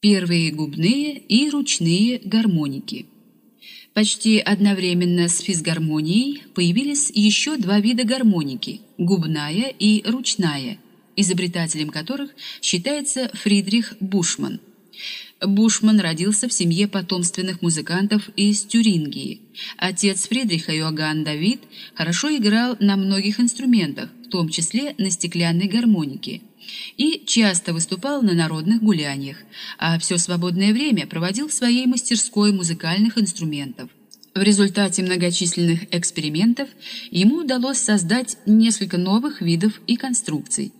Первые губные и ручные гармоники. Почти одновременно с физгармонией появились еще два вида гармоники – губная и ручная, изобретателем которых считается Фридрих Бушман – Бушман родился в семье потомственных музыкантов из Тюрингии. Отец Фридриха Иоганн Давид хорошо играл на многих инструментах, в том числе на стеклянной гармонике, и часто выступал на народных гуляниях, а все свободное время проводил в своей мастерской музыкальных инструментов. В результате многочисленных экспериментов ему удалось создать несколько новых видов и конструкций –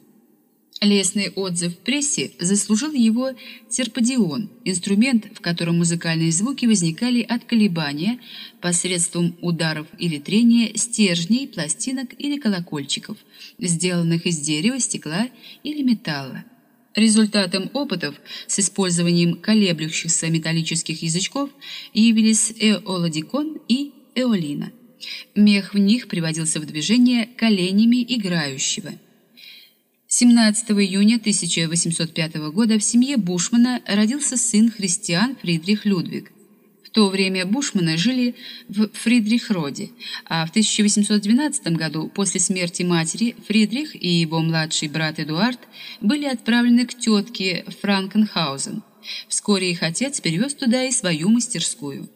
Лестный отзыв в прессе заслужил его терподион, инструмент, в котором музыкальные звуки возникали от колебания посредством ударов или трения стержней, пластинок или колокольчиков, сделанных из дерева, стекла или металла. Результатом опытов с использованием колеблющихся металлических язычков явились эолодикон и эолина. Мех в них приводился в движение коленями играющего – 17 июня 1805 года в семье Бушмана родился сын Христиан Фридрих Людвиг. В то время Бушманы жили в Фридрихроде, а в 1812 году после смерти матери Фридрих и его младший брат Эдуард были отправлены к тетке Франкенхаузен. Вскоре их отец перевез туда и свою мастерскую.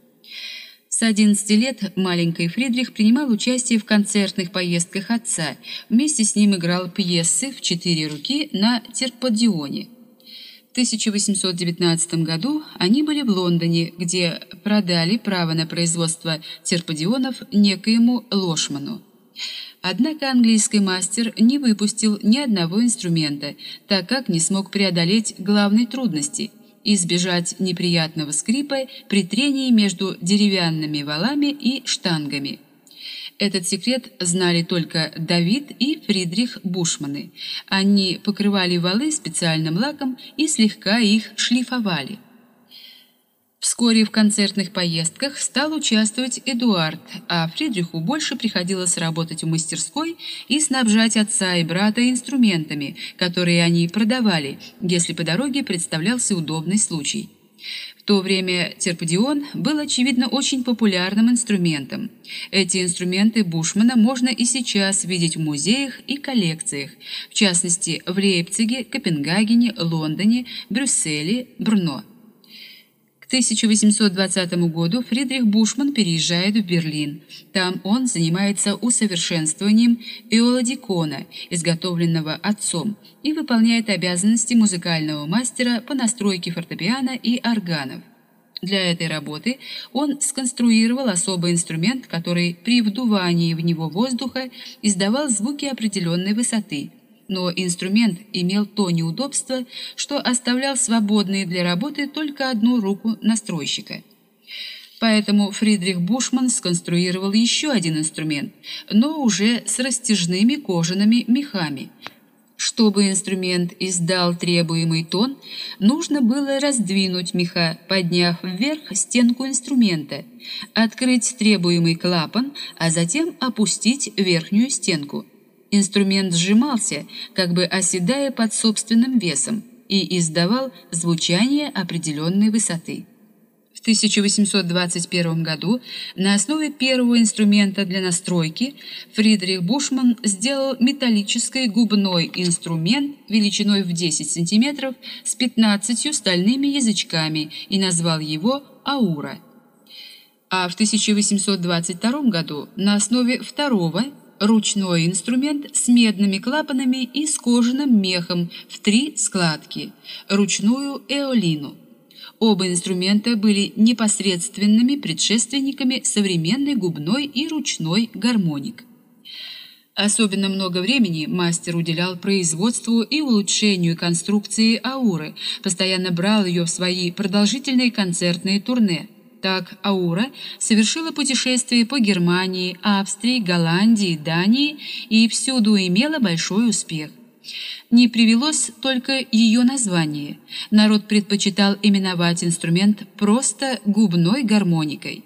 С 11 лет маленький Фридрих принимал участие в концертных поездках отца. Вместе с ним играл пьесы в четыре руки на терподионе. В 1819 году они были в Лондоне, где продали право на производство терподионов некоему Лошману. Однако английский мастер не выпустил ни одного инструмента, так как не смог преодолеть главной трудности – избежать неприятного скрипа при трении между деревянными валами и штангами. Этот секрет знали только Давид и Фридрих Бушманы. Они покрывали валы специальным лаком и слегка их шлифовали. Вскоре в концертных поездках стал участвовать Эдуард, а Фридриху больше приходилось работать в мастерской и снабжать отца и брата инструментами, которые они продавали, если по дороге представлялся удобный случай. В то время терподион был, очевидно, очень популярным инструментом. Эти инструменты Бушмана можно и сейчас видеть в музеях и коллекциях, в частности, в Лейпциге, Копенгагене, Лондоне, Брюсселе, Брно. К 1820 году Фридрих Бушман переезжает в Берлин. Там он занимается усовершенствованием эолодикона, изготовленного отцом, и выполняет обязанности музыкального мастера по настройке фортепиано и органов. Для этой работы он сконструировал особый инструмент, который при вдувании в него воздуха издавал звуки определенной высоты – но инструмент имел то неудобство, что оставлял свободной для работы только одну руку настройщика. Поэтому Фридрих Бушман сконструировал еще один инструмент, но уже с растяжными кожаными мехами. Чтобы инструмент издал требуемый тон, нужно было раздвинуть меха, подняв вверх стенку инструмента, открыть требуемый клапан, а затем опустить верхнюю стенку – Инструмент сжимался, как бы оседая под собственным весом, и издавал звучание определенной высоты. В 1821 году на основе первого инструмента для настройки Фридрих Бушман сделал металлический губной инструмент величиной в 10 см с 15 стальными язычками и назвал его «Аура». А в 1822 году на основе второго ручной инструмент с медными клапанами и с кожаным мехом в три складки, ручную эолину. Оба инструмента были непосредственными предшественниками современной губной и ручной гармоник. Особенно много времени мастер уделял производству и улучшению конструкции ауры, постоянно брал ее в свои продолжительные концертные турне – так Аура совершила путешествие по Германии, Австрии, Голландии, Дании и всюду имела большой успех. Не привелось только ее название. Народ предпочитал именовать инструмент просто губной гармоникой.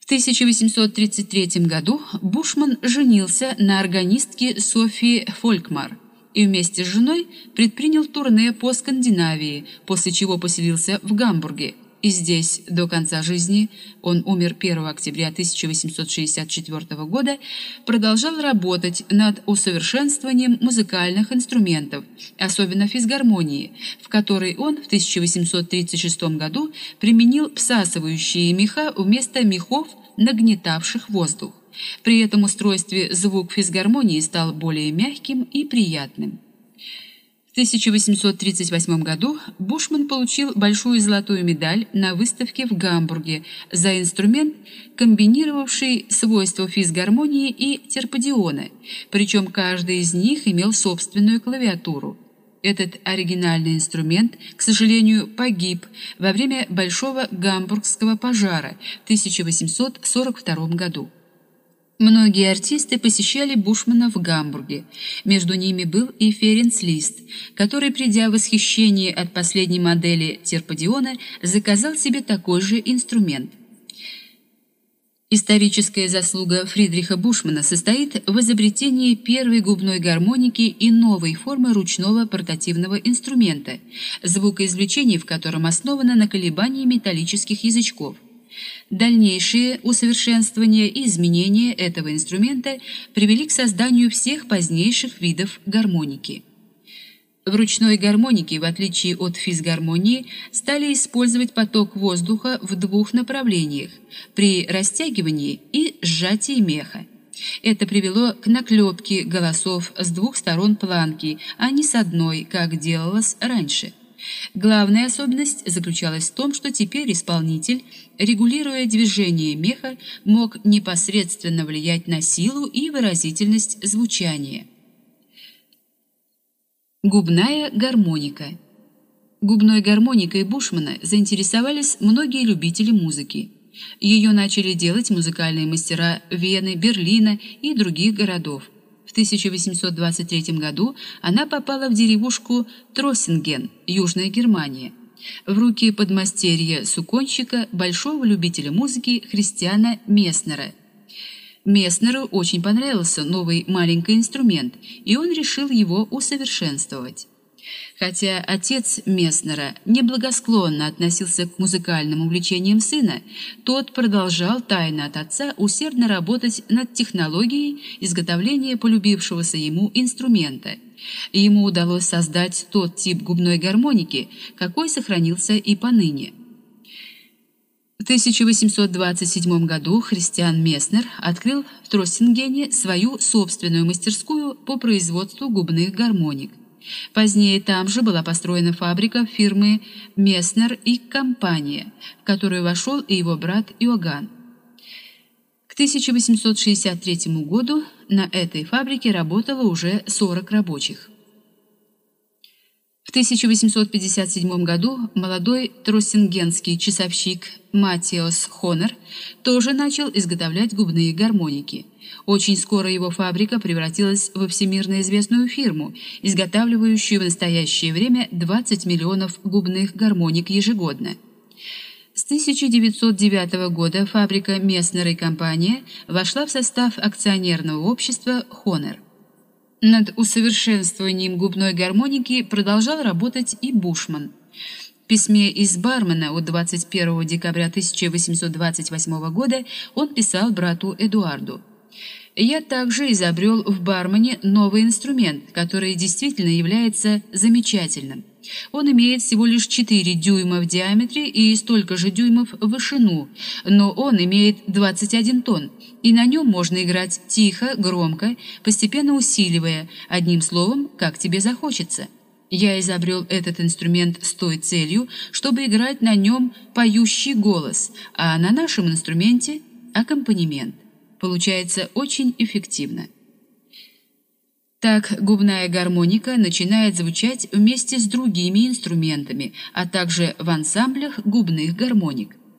В 1833 году Бушман женился на органистке Софии Фолькмар. и вместе с женой предпринял турне по Скандинавии, после чего поселился в Гамбурге. И здесь до конца жизни, он умер 1 октября 1864 года, продолжал работать над усовершенствованием музыкальных инструментов, особенно физгармонии, в которой он в 1836 году применил псасывающие меха вместо мехов, нагнетавших воздух. При этом устройстве звук физгармонии стал более мягким и приятным. В 1838 году Бушман получил большую золотую медаль на выставке в Гамбурге за инструмент, комбинировавший свойства физгармонии и терподиона, причем каждый из них имел собственную клавиатуру. Этот оригинальный инструмент, к сожалению, погиб во время Большого Гамбургского пожара в 1842 году. Многие артисты посещали Бушмана в Гамбурге. Между ними был и Ференц Лист, который, придя в восхищение от последней модели Терподиона, заказал себе такой же инструмент. Историческая заслуга Фридриха Бушмана состоит в изобретении первой губной гармоники и новой формы ручного портативного инструмента, звукоизвлечение в котором основано на колебании металлических язычков. Дальнейшие усовершенствования и изменения этого инструмента привели к созданию всех позднейших видов гармоники. В ручной гармонике, в отличие от физгармонии, стали использовать поток воздуха в двух направлениях при растягивании и сжатии меха. Это привело к наклепке голосов с двух сторон планки, а не с одной, как делалось раньше. Главная особенность заключалась в том, что теперь исполнитель, регулируя движение меха, мог непосредственно влиять на силу и выразительность звучания. Губная гармоника. Губной гармоникой Бушмана заинтересовались многие любители музыки. Ее начали делать музыкальные мастера Вены, Берлина и других городов. В 1823 году она попала в деревушку Троссинген, Южная Германия, в руки подмастерья-суконщика, большого любителя музыки Христиана Месснера. Месснеру очень понравился новый маленький инструмент, и он решил его усовершенствовать. Хотя отец Месснера неблагосклонно относился к музыкальным увлечениям сына, тот продолжал тайно от отца усердно работать над технологией изготовления полюбившегося ему инструмента. Ему удалось создать тот тип губной гармоники, какой сохранился и поныне. В 1827 году Христиан Месснер открыл в Троссингене свою собственную мастерскую по производству губных гармоник. Позднее там же была построена фабрика фирмы Месснер и компания, в которую вошел и его брат Иоганн. К 1863 году на этой фабрике работало уже 40 рабочих. В 1857 году молодой троссингенский часовщик Матиос Хонер тоже начал изготовлять губные гармоники. Очень скоро его фабрика превратилась во всемирно известную фирму, изготавливающую в настоящее время 20 миллионов губных гармоник ежегодно. С 1909 года фабрика Месснер и компания вошла в состав акционерного общества Хонер. Над усовершенствованием губной гармоники продолжал работать и Бушман. В письме из Бармена от 21 декабря 1828 года он писал брату Эдуарду: "Я также изобрел в Бармане новый инструмент, который действительно является замечательным. Он имеет всего лишь 4 дюйма в диаметре и столько же дюймов в вышину, но он имеет 21 тонн, и на нем можно играть тихо, громко, постепенно усиливая, одним словом, как тебе захочется. Я изобрел этот инструмент с той целью, чтобы играть на нем поющий голос, а на нашем инструменте аккомпанемент. Получается очень эффективно. Так губная гармоника начинает звучать вместе с другими инструментами, а также в ансамблях губных гармоник.